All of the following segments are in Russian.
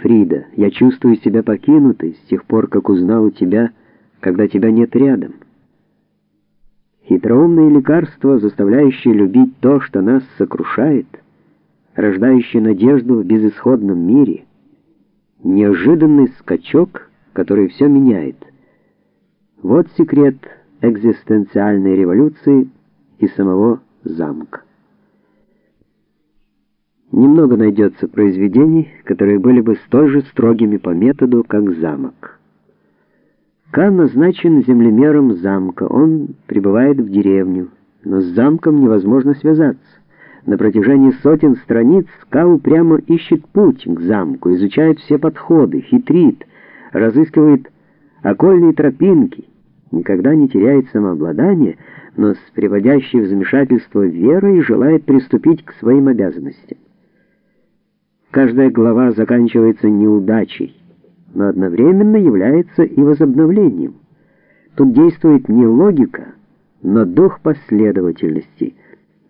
Фрида, я чувствую себя покинутой с тех пор, как узнал тебя, когда тебя нет рядом. Хитроумное лекарство, заставляющее любить то, что нас сокрушает, рождающее надежду в безысходном мире, неожиданный скачок, который все меняет. Вот секрет экзистенциальной революции и самого замка. Немного найдется произведений, которые были бы столь же строгими по методу, как замок. Кан назначен землемером замка, он прибывает в деревню, но с замком невозможно связаться. На протяжении сотен страниц Ка упрямо ищет путь к замку, изучает все подходы, хитрит, разыскивает окольные тропинки, никогда не теряет самообладание, но с приводящей в замешательство верой желает приступить к своим обязанностям. Каждая глава заканчивается неудачей, но одновременно является и возобновлением. Тут действует не логика, но дух последовательности.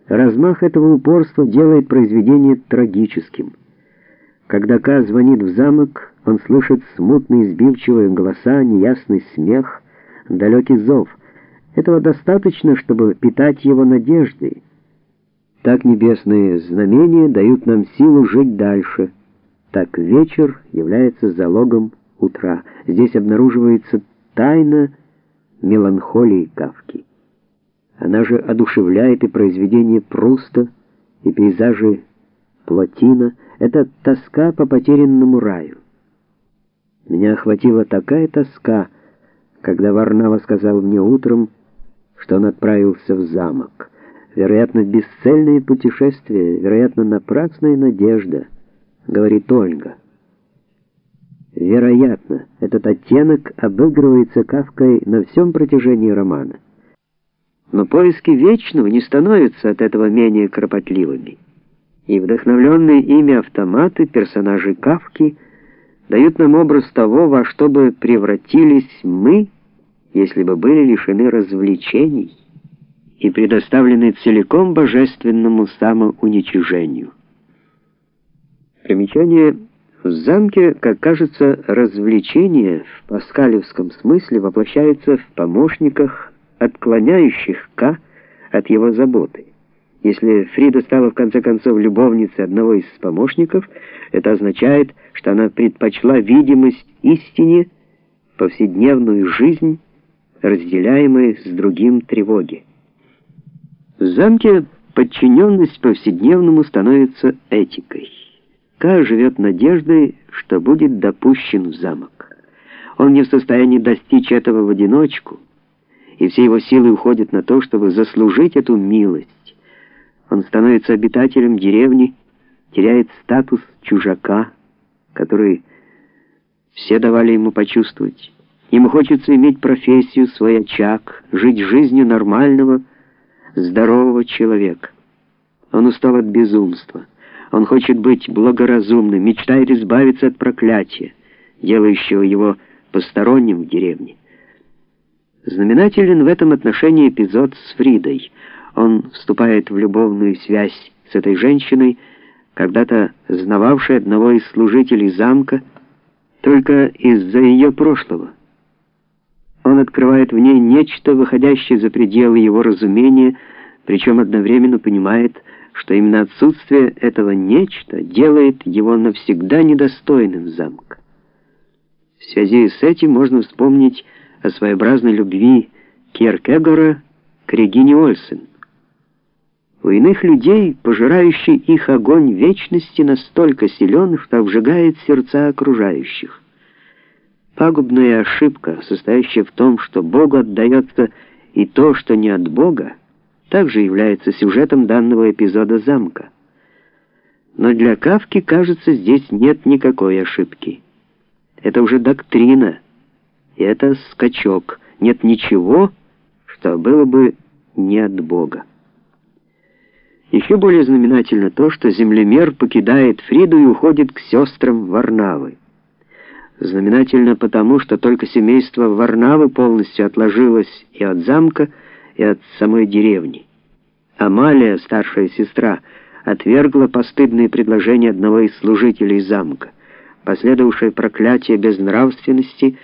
Размах этого упорства делает произведение трагическим. Когда Ка звонит в замок, он слышит смутные сбивчивые голоса, неясный смех, далекий зов. Этого достаточно, чтобы питать его надеждой. Так небесные знамения дают нам силу жить дальше. Так вечер является залогом утра. Здесь обнаруживается тайна меланхолии Кавки. Она же одушевляет и произведение Пруста, и пейзажи Плотина. Это тоска по потерянному раю. Меня охватила такая тоска, когда Варнава сказал мне утром, что он отправился в замок. Вероятно, бесцельное путешествие, вероятно, напрасная надежда, говорит Ольга. Вероятно, этот оттенок обыгрывается Кавкой на всем протяжении романа. Но поиски вечного не становятся от этого менее кропотливыми. И вдохновленные ими автоматы персонажей Кавки дают нам образ того, во что бы превратились мы, если бы были лишены развлечений и предоставлены целиком божественному самоуничижению. Примечание в замке, как кажется, развлечение в паскалевском смысле воплощается в помощниках, отклоняющих К от его заботы. Если Фрида стала в конце концов любовницей одного из помощников, это означает, что она предпочла видимость истине, повседневную жизнь, разделяемой с другим тревоги. В замке подчиненность повседневному становится этикой. Ка живет надеждой, что будет допущен в замок. Он не в состоянии достичь этого в одиночку, и все его силы уходят на то, чтобы заслужить эту милость. Он становится обитателем деревни, теряет статус чужака, который все давали ему почувствовать. Ему хочется иметь профессию, свой очаг, жить жизнью нормального, здорового человека. Он устал от безумства. Он хочет быть благоразумным, мечтает избавиться от проклятия, делающего его посторонним в деревне. Знаменателен в этом отношении эпизод с Фридой. Он вступает в любовную связь с этой женщиной, когда-то знававшей одного из служителей замка, только из-за ее прошлого. Он открывает в ней нечто, выходящее за пределы его разумения, причем одновременно понимает, что именно отсутствие этого нечто делает его навсегда недостойным замка. В связи с этим можно вспомнить о своеобразной любви Кierкегора к Регине Ольсен. У иных людей пожирающий их огонь вечности настолько силен, что обжигает сердца окружающих. Пагубная ошибка, состоящая в том, что Богу отдается и то, что не от Бога, также является сюжетом данного эпизода замка. Но для Кавки, кажется, здесь нет никакой ошибки. Это уже доктрина, и это скачок. Нет ничего, что было бы не от Бога. Еще более знаменательно то, что землемер покидает Фриду и уходит к сестрам Варнавы. Знаменательно потому, что только семейство Варнавы полностью отложилось и от замка, и от самой деревни. Амалия, старшая сестра, отвергла постыдные предложения одного из служителей замка. последовавшее проклятие безнравственности,